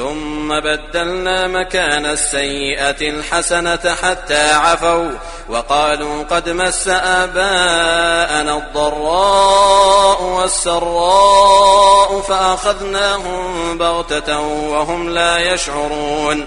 ثم بدلنا مكان السيئة الحسنة حتى عفوا وقالوا قد مس آباءنا الضراء والسراء فأخذناهم بغتة وهم لا يشعرون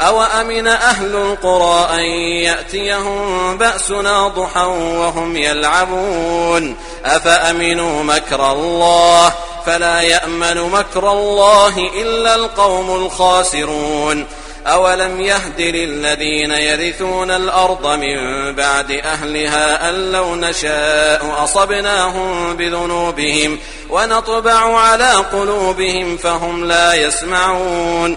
أو أمن أهل القرى أن يأتيهم بأسنا ضحا وهم يلعبون أفأمنوا مكر الله فلا يأمن مكر الله إلا القوم الخاسرون أولم يهد للذين يرثون الأرض من بعد أهلها أن لو نشاء أصبناهم بذنوبهم ونطبع على قلوبهم فهم لا يسمعون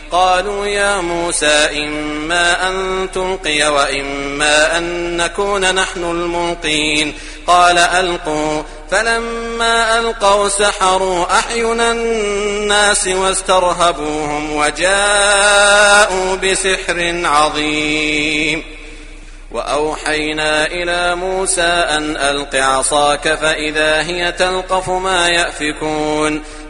قالوا يا موسى إما أن تلقي وإما أن نكون نحن الملقين. قال ألقوا. فلما ألقوا سحروا أحينا الناس واسترهبوهم وجاءوا بسحر عظيم. وأوحينا إلى موسى أن ألق عصاك فإذا هي تلقف ما يأفكون.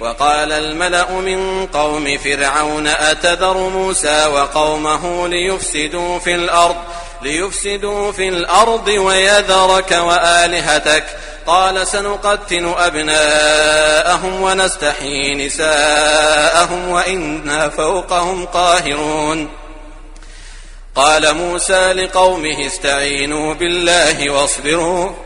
وقال الملأ من قوم فرعون أتذر موسى وقومه ليفسدوا في الأرض ليفسدوا في الأرض ويذرك وآلهتك. قال سنقتن أبناءهم ونستحيي نساءهم وإنا فوقهم قاهرون. قال موسى لقومه استعينوا بالله واصبروا.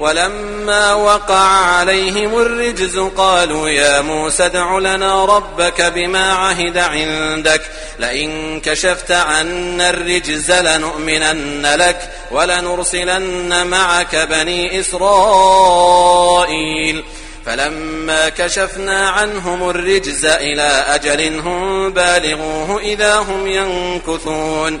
ولما وقع عليهم الرجز قالوا يا موسى دع لنا ربك بما عهد عندك. لئن كشفت عنا الرجز لنؤمنن لك ولنرسلن معك بني إسرائيل. فلما كشفنا عنهم الرجز إلى أجل هم بالغوه إذا هم ينكثون.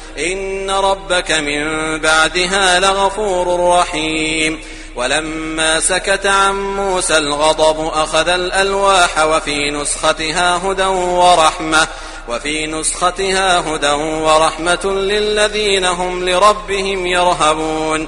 إن ربك من بعدها لغفور رحيم. ولما سكت عن موسى الغضب أخذ الألواح وفي نسختها هدى ورحمة وفي نسختها هدى ورحمة للذين هم لربهم يرهبون.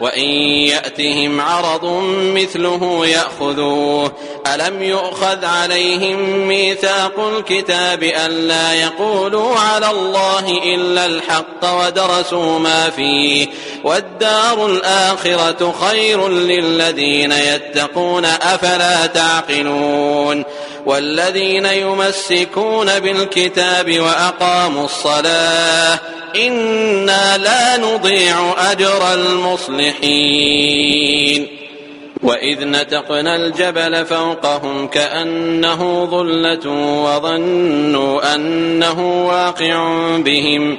وإن يأتهم عرض مثله يأخذوه ألم يؤخذ عليهم ميثاق الكتاب أن لا يقولوا على الله إلا الحق ودرسوا ما فيه والدار الآخرة خير للذين يتقون أفلا تعقلون والذين يمسكون بالكتاب وأقاموا الصلاة إنا لا نضيع أجر المصلحين وَإِذْ نَتَقْنَا الْجَبَلَ فَوْقَهُمْ كَأَنَّهُ ظُلَّةٌ وَظَنُّوا أَنَّهُ وَاقِعٌ بِهِمْ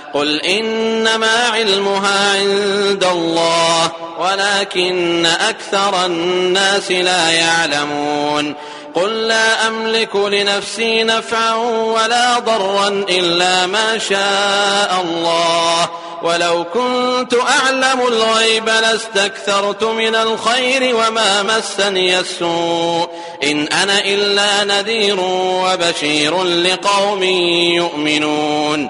قل إنما علمها عند الله ولكن أكثر الناس لا يعلمون. قل لا أملك لنفسي نفعا ولا ضرا إلا ما شاء الله. ولو كنت أعلم الغيب لاستكثرت من الخير وما مسني السوء. إن أنا إلا نذير وبشير لقوم يؤمنون.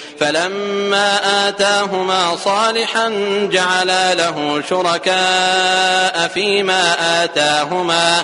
فلما آتاهما صالحا جعلا له شركاء فيما آتاهما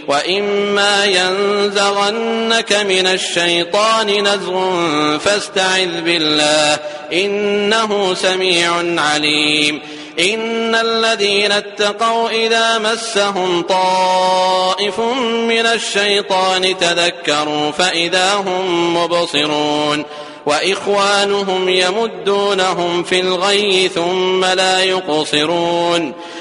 وَإِمَّا يَنزَغَنَّكَ مِنَ الشَّيْطَانِ نَزْغٌ فَاسْتَعِذْ بِاللَّهِ إِنَّهُ سَمِيعٌ عَلِيمٌ إِنَّ الَّذِينَ اتَّقَوْا إِذَا مَسَّهُمْ طَائِفٌ مِّنَ الشَّيْطَانِ تَذَكَّرُوا فَإِذَا هُم مُّبْصِرُونَ وَإِخْوَانُهُمْ يَمُدُّونَهُمْ فِي الْغَيِّ ثُمَّ لَا يُقْصِرُونَ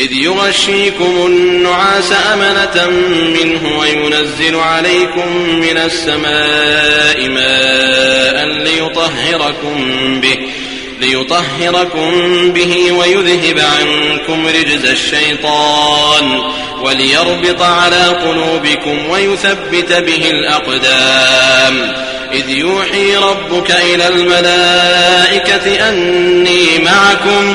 إذ يغشيكم النعاس أمنة منه وينزل عليكم من السماء ماء ليطهركم به ليطهركم به ويذهب عنكم رجز الشيطان وليربط على قلوبكم ويثبت به الأقدام. إذ يوحي ربك إلى الملائكة أني معكم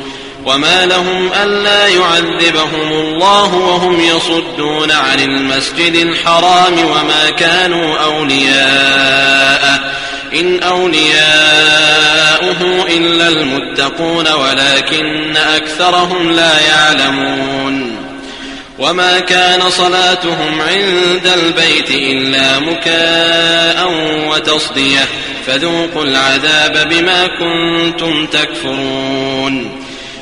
وما لهم ألا يعذبهم الله وهم يصدون عن المسجد الحرام وما كانوا أولياء إن أولياؤه إلا المتقون ولكن أكثرهم لا يعلمون وما كان صلاتهم عند البيت إلا مكاء وتصدية فذوقوا العذاب بما كنتم تكفرون